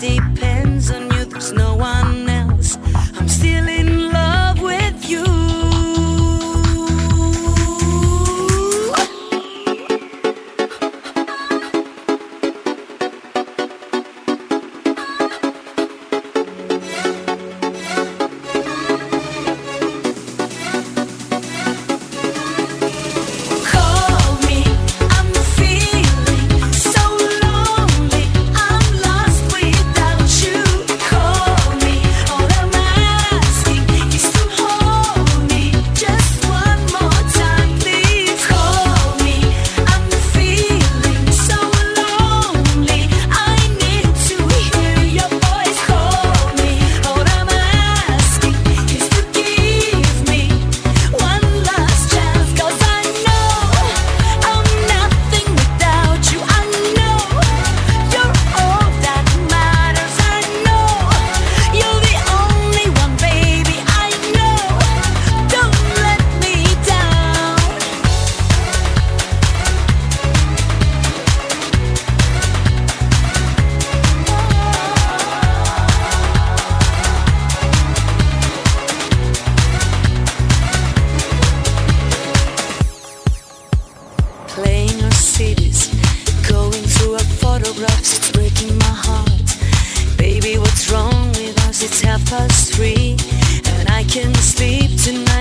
depends on you. There's no one. cities, going through our photographs, it's breaking my heart. Baby, what's wrong with us? It's half past three, and I can't sleep tonight.